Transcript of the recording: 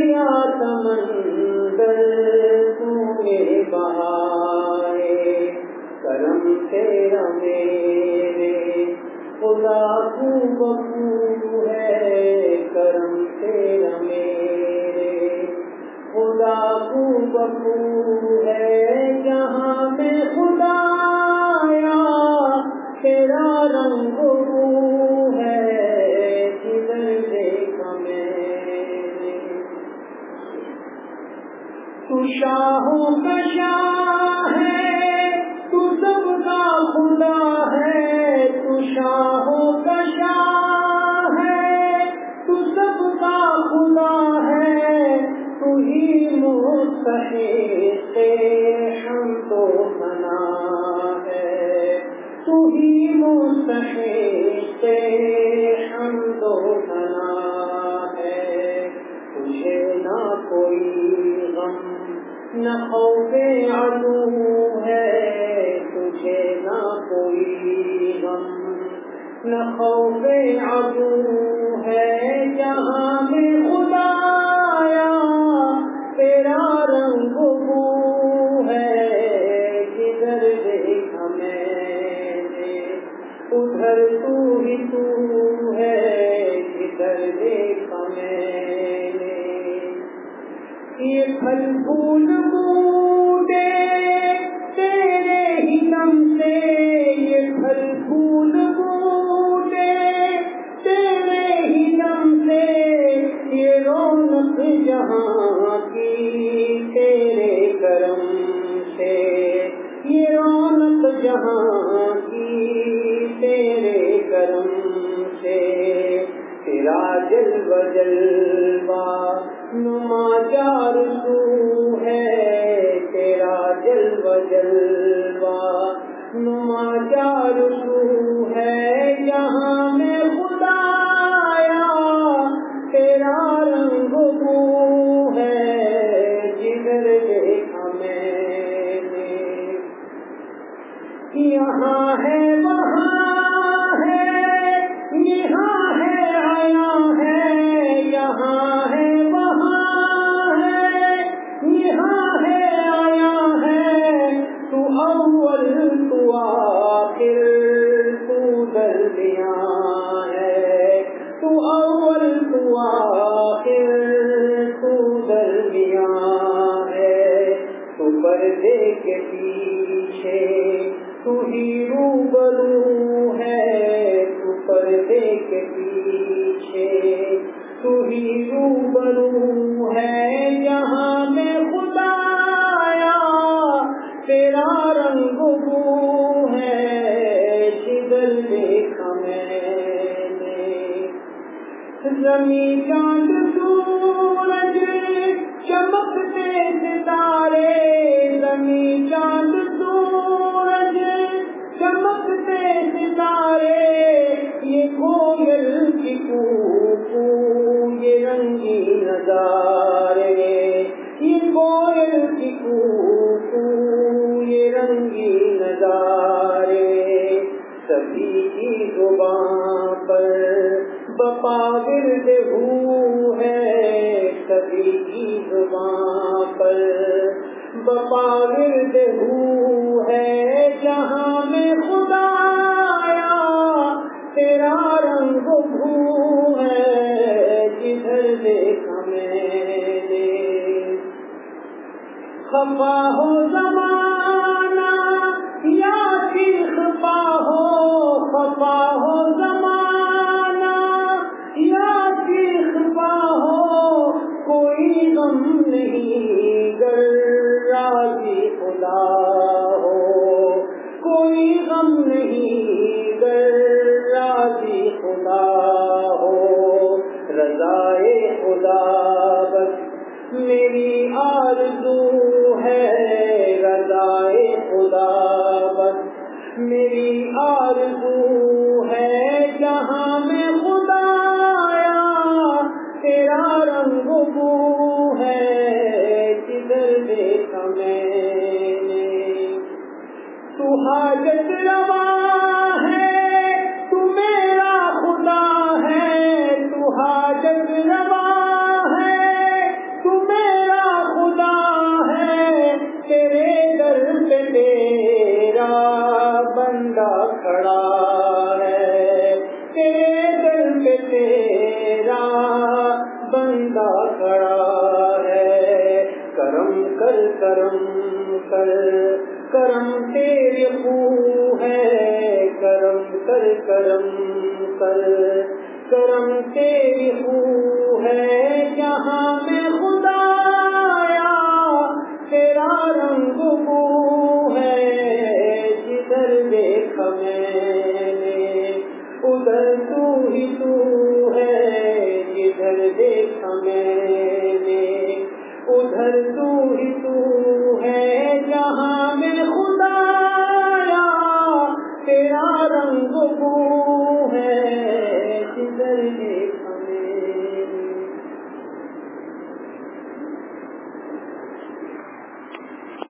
دیا سمندر کرم تیرا میرے۔ خدا کو بخو ہے، کرم تیرا میرے۔ خدا کو بخو ہے شاہوں کا شاہ ہے، تو سب کا خدا ہے، تو شاہوں کا شاہ ہے، تو سب کا خدا ہے، تو ہی ہم کو بنا ہے۔ تو ہی مستحق ہم کو نہ خوف عدو ہے، تجھے نہ کوئی غم۔ نہ خوف عدو ہے، جہاں میں خدا تیرا رنگ ہے۔ کدھر دیکھا میں ادھر تو ہی تو ہے، کدھر دیکھ ملبول بوٹے تیرے ہی دم سے یہ پھل پھول بوٹے تیرے ہی دم سے یہ رونق جہاں کی تیرے کرم سے، یہ رونق جہاں کی تیرے کرم سے، تیرا جل بدل جہاں میں خدایا تیرا رنگ ہے جدھر دیکھا یہاں ہے، وہاں ہے، یہاں ہے، آیا ہے، یہاں کی روبرو ہے، تو پردے کے پیچھے۔ تو ہی روبرو ہے، جہاں میں خدا آیا، تیرا رنگ بو ہے جگر دیکھا میں نے۔ زمین چاند سورج چمکتے ستارے، زمین چاند زبان پر بپا گرد ہو ہے کبھی کی زبان پر بپا گرد ہو ہے جہاں میں خدا آیا تیرا رنگ بھو ہے جدھر دے میں دے خفا ہو زمانہ یا چیخ ہو خفا ہو زمانہ۔ یا چیخ ہو کوئی غم نہیں۔ میری آرزو ہے جہاں میں خدا آیا، تیرا رنگ بو ہے، کدھر دیکھا میں نے؟ تو حاجت روا کر، کرم تیرے خو ہے، کرم کر کرم کر۔ کرم تیری خو ہے جہاں میں خدا آیا، تیرا رنگ بو ہے۔ جدھر دیکھ میں ادھر تو ہی تو